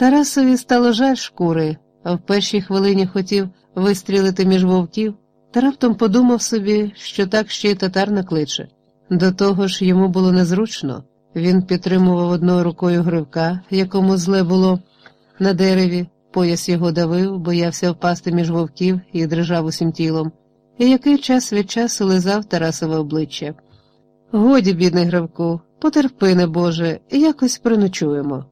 Тарасові стало жаль шкури, а в першій хвилині хотів вистрілити між вовків, та раптом подумав собі, що так ще й татар накличе. До того ж йому було незручно. Він підтримував одною рукою гривка, якому зле було на дереві, пояс його давив, боявся впасти між вовків і дрижав усім тілом, і який час від часу лизав Тарасове обличчя. Годі, бідний Гривку, потерпи, не Боже, якось приночуємо.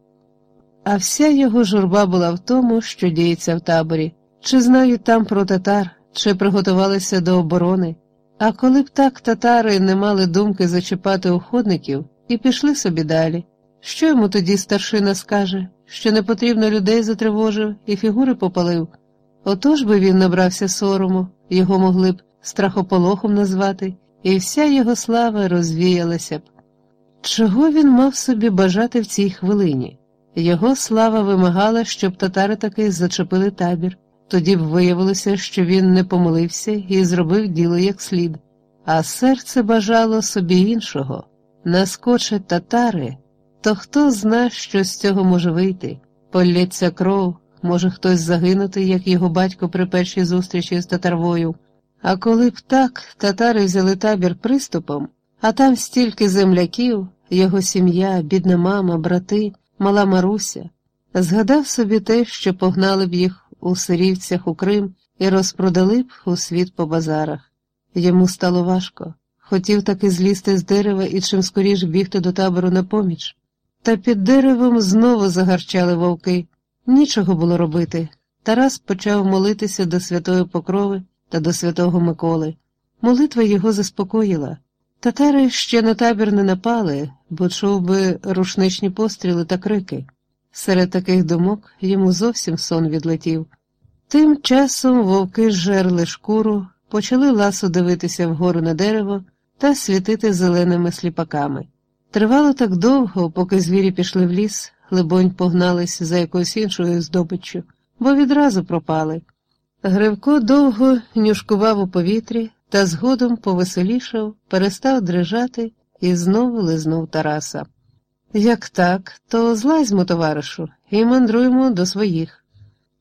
А вся його журба була в тому, що діється в таборі, чи знають там про татар, чи приготувалися до оборони. А коли б так татари не мали думки зачіпати уходників і пішли собі далі, що йому тоді старшина скаже, що не потрібно людей затривожив і фігури попалив? Отож би він набрався сорому, його могли б страхополохом назвати, і вся його слава розвіялася б. Чого він мав собі бажати в цій хвилині? Його слава вимагала, щоб татари таки зачепили табір. Тоді б виявилося, що він не помилився і зробив діло як слід, а серце бажало собі іншого. Наскочать татари, то хто зна, що з цього може вийти? Полється кров, може хтось загинути, як його батько при першій зустрічі з татарвою. А коли б так татари взяли табір приступом, а там стільки земляків, його сім'я, бідна мама, брати, мала Маруся, згадав собі те, що погнали б їх у сирівцях у Крим і розпродали б у світ по базарах. Йому стало важко. Хотів таки злізти з дерева і чим скоріш бігти до табору на поміч. Та під деревом знову загарчали вовки. Нічого було робити. Тарас почав молитися до святої Покрови та до святого Миколи. Молитва його заспокоїла. Татари ще на табір не напали, бо чув би рушничні постріли та крики. Серед таких думок йому зовсім сон відлетів. Тим часом вовки жерли шкуру, почали ласо дивитися вгору на дерево та світити зеленими сліпаками. Тривало так довго, поки звірі пішли в ліс, либонь, погнались за якоюсь іншою здобиччю, бо відразу пропали. Гривко довго нюшкував у повітрі та згодом повеселішав, перестав дрижати і знову лизнув Тараса. Як так, то злазьмо, товаришу, і мандруємо до своїх.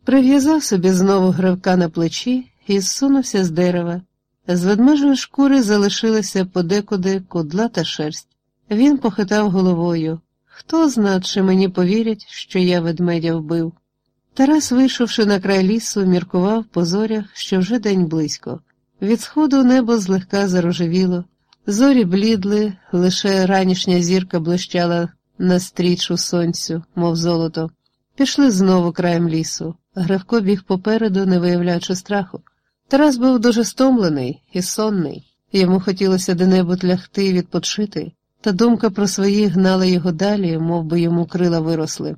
Прив'язав собі знову гривка на плечі і зсунувся з дерева. З ведмежої шкури залишилася подекуди кудла та шерсть. Він похитав головою. Хто зна, чи мені повірять, що я ведмедя вбив. Тарас, вийшовши на край лісу, міркував по зорях, що вже день близько. Від сходу небо злегка зарожевіло, зорі блідли, лише ранішня зірка блищала на стрічу сонцю, мов золото. Пішли знову краєм лісу. Гривко біг попереду, не виявляючи страху. Тарас був дуже стомлений і сонний. Йому хотілося де-небудь лягти і відпочити, та думка про свої гнала його далі, мов би йому крила виросли.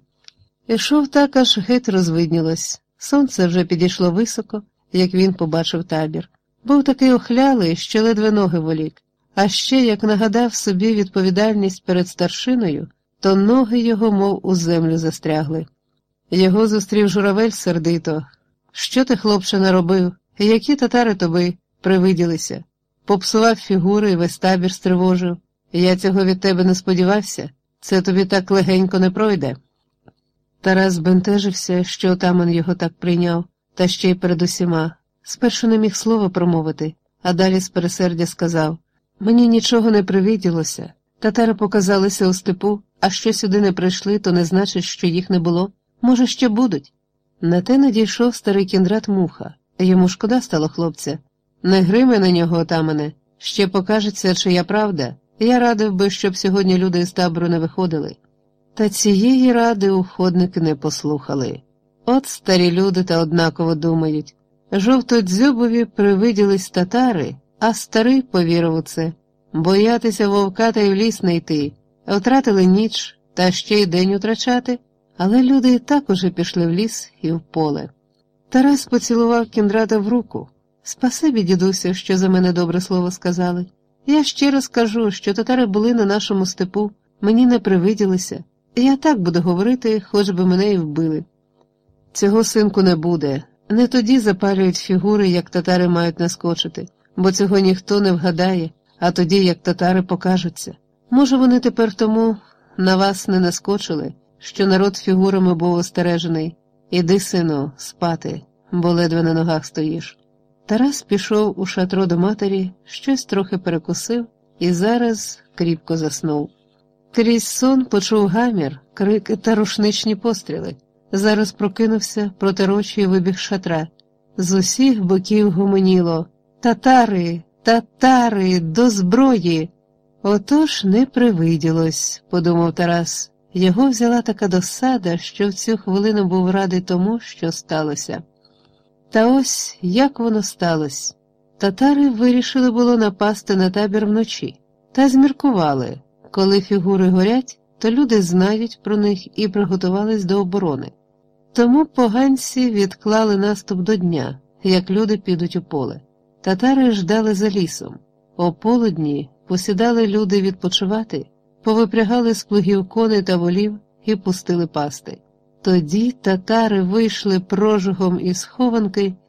Ішов так, аж геть розвиднілось. Сонце вже підійшло високо, як він побачив табір. Був такий охлялий, що ледве ноги волік, а ще, як нагадав собі відповідальність перед старшиною, то ноги його, мов у землю застрягли. Його зустрів журавель сердито. Що ти, хлопче, наробив? Які татари тобі привиділися? Попсував фігури і весь табір стривожив. Я цього від тебе не сподівався, це тобі так легенько не пройде. Тарас збентежився, що отаман його так прийняв, та ще й перед усіма. Спершу не міг слова промовити, а далі з пересердя сказав Мені нічого не привиділося. Татари показалися у степу, а що сюди не прийшли, то не значить, що їх не було. Може, ще будуть. На те надійшов старий кіндрат муха. Йому шкода стало хлопця. Не гриме на нього, отамане, ще покажеться, чия правда. Я радив би, щоб сьогодні люди з табору не виходили. Та цієї ради уходники не послухали. От старі люди та однаково думають. Жовтодзьобові привиділись татари, а старий повірив у це. Боятися вовка та й в ліс не йти. Втратили ніч, та ще й день утрачати, але люди і так уже пішли в ліс і в поле. Тарас поцілував кіндрата в руку. Спасибі, дідуся, що за мене добре слово сказали. Я щиро скажу, що татари були на нашому степу, мені не привиділися. Я так буду говорити, хоч би мене і вбили. Цього синку не буде. Не тоді запалюють фігури, як татари мають наскочити, бо цього ніхто не вгадає, а тоді як татари покажуться. Може, вони тепер тому на вас не наскочили, що народ фігурами був остережений. Іди, сину, спати, бо ледве на ногах стоїш. Тарас пішов у шатро до матері, щось трохи перекусив і зараз кріпко заснув. Крізь сон почув гамір, крики та рушничні постріли. Зараз прокинувся проти вибіг шатра. З усіх боків гомоніло Татари, татари, до зброї. Отож не привиділось, подумав Тарас. Його взяла така досада, що в цю хвилину був радий тому, що сталося. Та ось як воно сталося. Татари вирішили було напасти на табір вночі, та зміркували коли фігури горять, то люди знають про них і приготувались до оборони. Тому поганці відклали наступ до дня, як люди підуть у поле. Татари ждали за лісом. О полудні посідали люди відпочивати, повипрягали з плугів коней та волів і пустили пасти. Тоді татари вийшли прожигом із хованки